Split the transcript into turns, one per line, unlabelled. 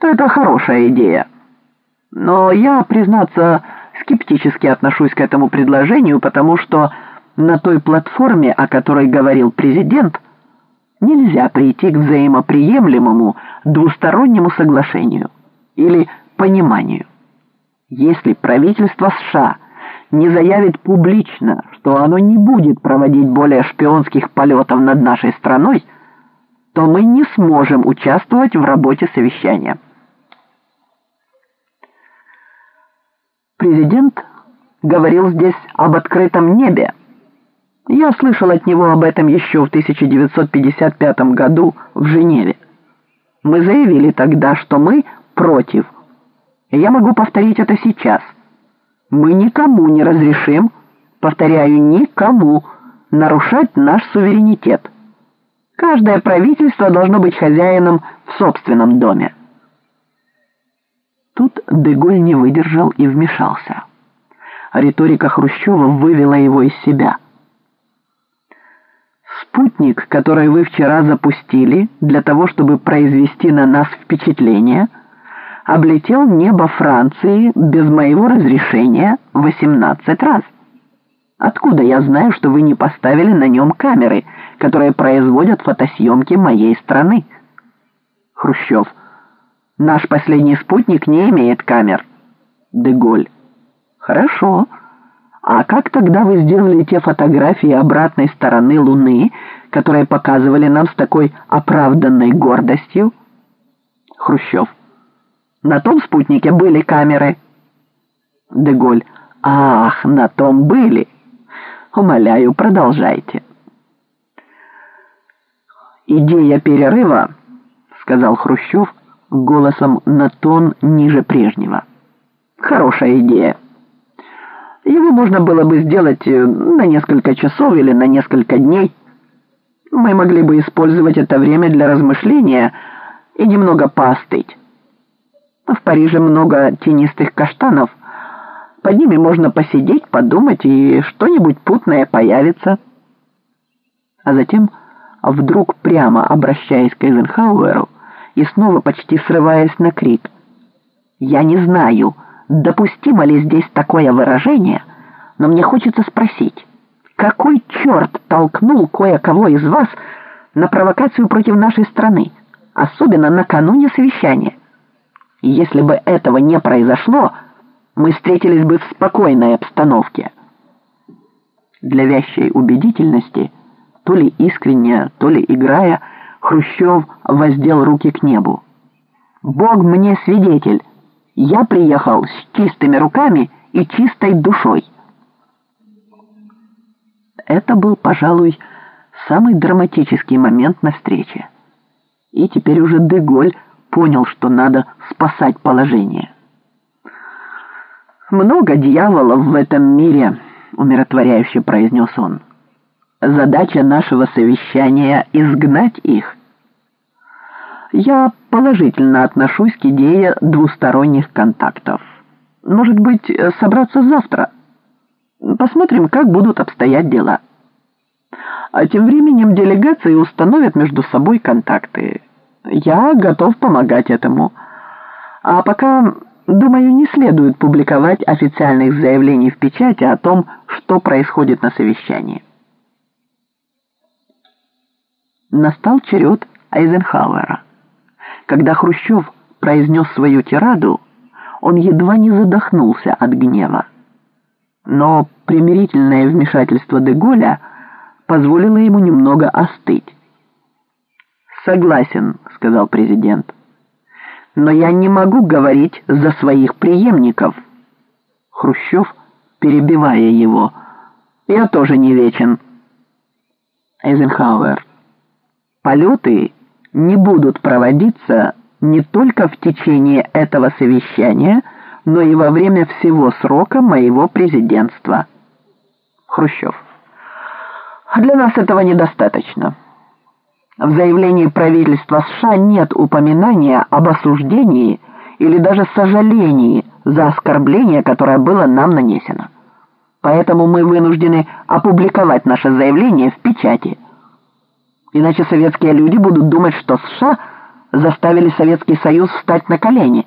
то это хорошая идея. Но я, признаться, скептически отношусь к этому предложению, потому что на той платформе, о которой говорил президент, нельзя прийти к взаимоприемлемому двустороннему соглашению или пониманию. Если правительство США не заявит публично, что оно не будет проводить более шпионских полетов над нашей страной, то мы не сможем участвовать в работе совещания. Президент говорил здесь об открытом небе. Я слышал от него об этом еще в 1955 году в Женеве. Мы заявили тогда, что мы против. Я могу повторить это сейчас. Мы никому не разрешим, повторяю, никому, нарушать наш суверенитет. Каждое правительство должно быть хозяином в собственном доме. Тут Деголь не выдержал и вмешался. Риторика Хрущева вывела его из себя. Спутник, который вы вчера запустили для того, чтобы произвести на нас впечатление, облетел небо Франции без моего разрешения 18 раз. Откуда я знаю, что вы не поставили на нем камеры, которые производят фотосъемки моей страны? Хрущев. Наш последний спутник не имеет камер. Деголь. Хорошо. А как тогда вы сделали те фотографии обратной стороны Луны, которые показывали нам с такой оправданной гордостью? Хрущев. На том спутнике были камеры. Деголь. Ах, на том были. Умоляю, продолжайте. Идея перерыва, сказал Хрущев, голосом на тон ниже прежнего. Хорошая идея. Его можно было бы сделать э, на несколько часов или на несколько дней. Мы могли бы использовать это время для размышления и немного поостыть. В Париже много тенистых каштанов. Под ними можно посидеть, подумать, и что-нибудь путное появится. А затем, вдруг прямо обращаясь к Эйзенхауэру, и снова почти срываясь на крик. «Я не знаю, допустимо ли здесь такое выражение, но мне хочется спросить, какой черт толкнул кое-кого из вас на провокацию против нашей страны, особенно накануне совещания? Если бы этого не произошло, мы встретились бы в спокойной обстановке». Для вящей убедительности, то ли искренне, то ли играя, Хрущев воздел руки к небу. «Бог мне свидетель, я приехал с чистыми руками и чистой душой». Это был, пожалуй, самый драматический момент на встрече. И теперь уже Деголь понял, что надо спасать положение. «Много дьяволов в этом мире», — умиротворяюще произнес он. Задача нашего совещания — изгнать их. Я положительно отношусь к идее двусторонних контактов. Может быть, собраться завтра? Посмотрим, как будут обстоять дела. А тем временем делегации установят между собой контакты. Я готов помогать этому. А пока, думаю, не следует публиковать официальных заявлений в печати о том, что происходит на совещании. Настал черед Айзенхауэра. Когда Хрущев произнес свою тираду, он едва не задохнулся от гнева. Но примирительное вмешательство Деголя позволило ему немного остыть. «Согласен», — сказал президент. «Но я не могу говорить за своих преемников». Хрущев, перебивая его, «Я тоже не вечен». Эйзенхауэр полеты не будут проводиться не только в течение этого совещания, но и во время всего срока моего президентства. Хрущев. Для нас этого недостаточно. В заявлении правительства США нет упоминания об осуждении или даже сожалении за оскорбление, которое было нам нанесено. Поэтому мы вынуждены опубликовать наше заявление в печати – Иначе советские люди будут думать, что США заставили Советский Союз встать на колени.